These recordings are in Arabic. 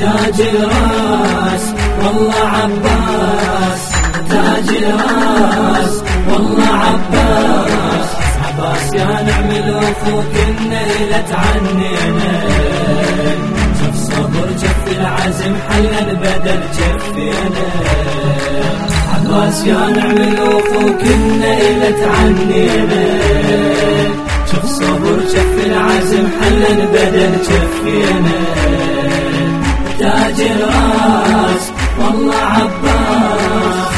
تاج الراس والله عباس تاج الراس والله عباس عباس يا نعم الوفوك نيلت عنينا شف صبر جف العزم حلا بدل جفينا عباس يا نعم الوفوك نيلت عنينا حلا بدل جفينا تاج الراس والله عباس.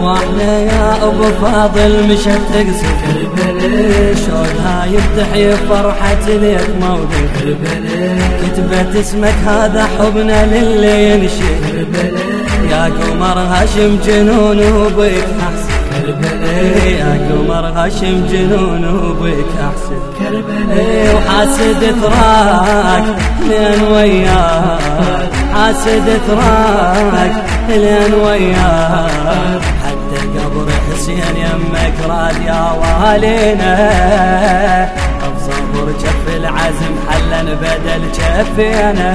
وإحنا يا أبو فاضل مشت تقسم كربلاء شوقها يفتح فرحة ليك مولد كربلاء كتبت اسمك هذا حبنا للي ينشي كربلاء يا قمر هاشم جنون وبيك أحسن. كربلاء يا قمر هاشم جنون وبيك أحسن. كربلاء وحاسد تراك لين وياك. حاسد تراك لين وياك. حسين يمك راد يا والينا بصبر جف العزم حلا بدل جفينا.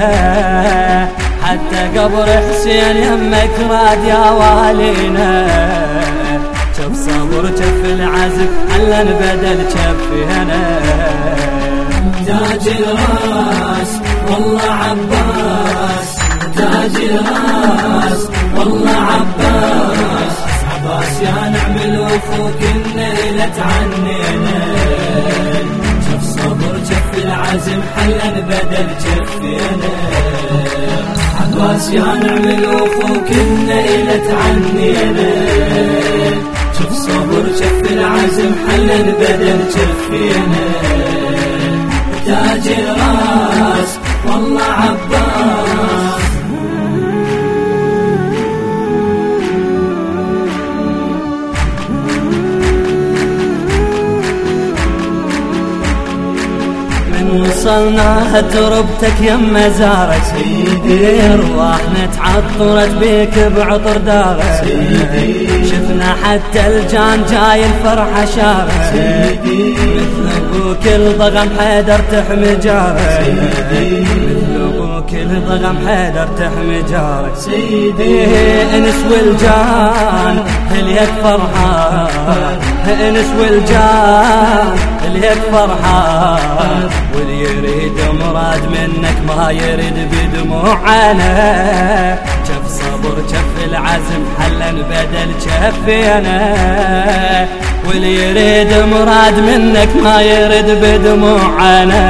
حتى قبر حسين يمك راد يا والينا شوف صبر جف العزم حلا بدل جفينا. تاج الراس والله عباس. تاج الراس والله عباس. الوفوك نيلت عنينا شف صبر جف العزم حلا بدل جفينا عباس يا نعم الوفوك نيلت عنينا شف صبر جف العزم حلا بدل جفينا تاج الراس من وصلنا تربتك يم زارك سيدي ارواحنا تعطرت بيك بعطر دارك سيدي شفنا حتى الجان جاي الفرحة شارك سيدي مثل أبوك الضغم حيدر تحمي جارك. سيدي مثل أبوك الضغم حيدر تحمي جارك. سيدي انس والجان اليك فرحان. انس والجان اليك فرحان. يريد مراد منك ما يريد بدموعنا شف صبر شف العزم حلا بدل شفينا واللي يريد مراد منك ما يريد بدموعنا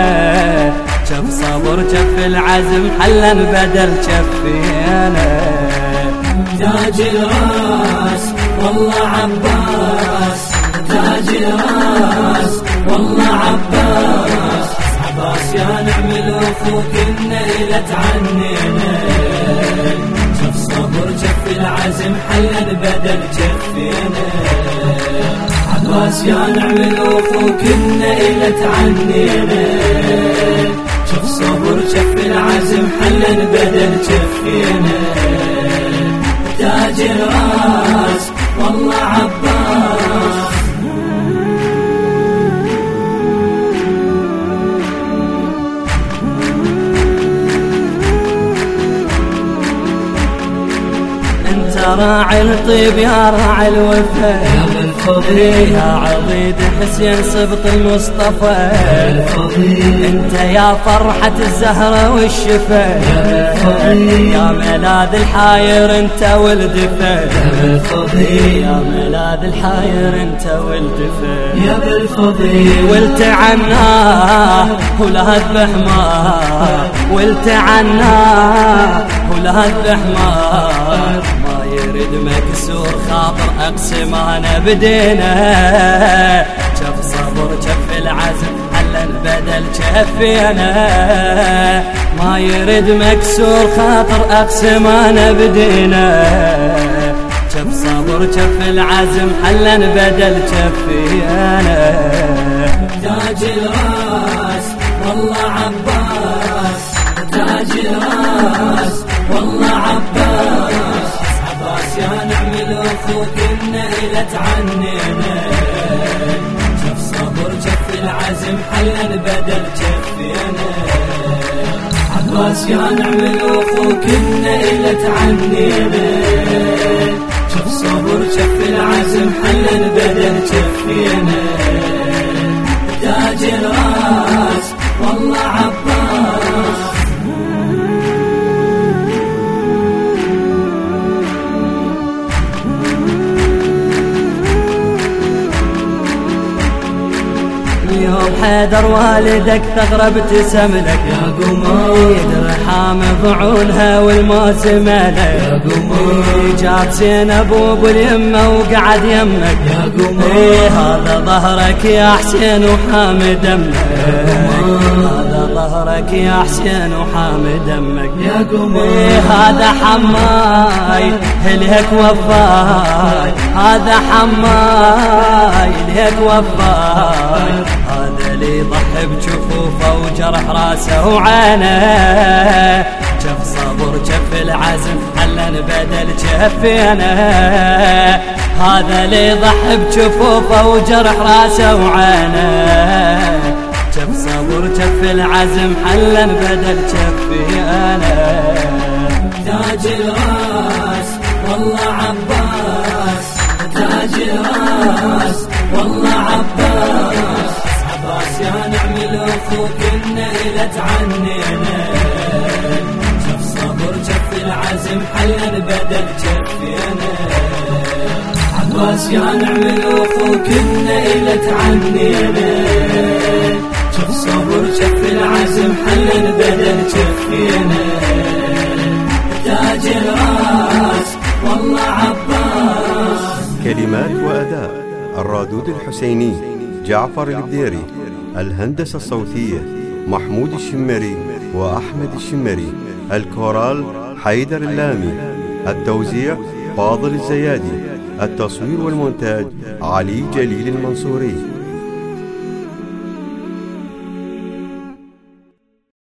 شف صبر شف العزم حلا بدل شفينا تاج الراس والله عباس. تاج الراس والله الوفوك نيلت عنينا شف صبر جف العزم حلا بدل جفينا عباس يا نعم الوفوك نيلت عنينا شف صبر جف العزم حلا بدل جفينا تاج الراس والله عباس راعي الطيب يا راعي الوفا. يا بالفضل يا عضيد حسين سبط المصطفى. انت يا فرحة الزهرة والشفا. يا ملاذ الحاير انت والدفا. يا ملاذ الحاير انت والدفا. يا بالفضل ولت عناه ولا بحمار ولت عناه ولا بحمار ما يريد مكسور خاطر اقسم انا بدينا شف صبر شف العزم حلا بدل شفينا ما يريد مكسور خاطر اقسم انا بدينا شف صبر شف العزم حلا بدل شفينا تاج الراس والله أخوك نيلت عنينا شف صبر شف العزم حلل بدل جفينا عباس يا نعمل أخوك نيلت عنينا شف صبر شف العزم حلل بدل جفينا تاج الراس والله حيدر والدك تغرب تسم لك يا قمر يدرحام بعونها والموسم يا قمر جاب زينب ابو اليمه وقعد يمك. يا إيه هذا ظهرك يا حسين وحامد دمك هذا ظهرك يا حسين وحامد دمك يا قمر إيه هذا حماي لهك وفاي. هذا حماي لهك وفاي. هذا اللي يضحي بجفوفه وجرح راسه وعينه. جف صبر جف العزم حلن بدل جفينه. هذا اللي يضحي بجفوفه وجرح راسه وعينه. صبر جف العزم حلن بدل جفينه تاج الراس والله عباس. تاج الراس والله عباس. عباس يا نعمل أخوك نيلت عنينا شف صبر شف العزم حلن بدل جفينا عباس يا نعمل أخوك نيلت عنينا شف صبر شف العزم حلن بدل جفينا تاج الراس والله عباس. كلمات وأداء الرادود الحسيني جعفر البديري الهندسة الصوتية محمود الشمري وأحمد الشمري الكورال حيدر اللامي التوزيع فاضل الزيادي التصوير والمونتاج علي جليل المنصوري.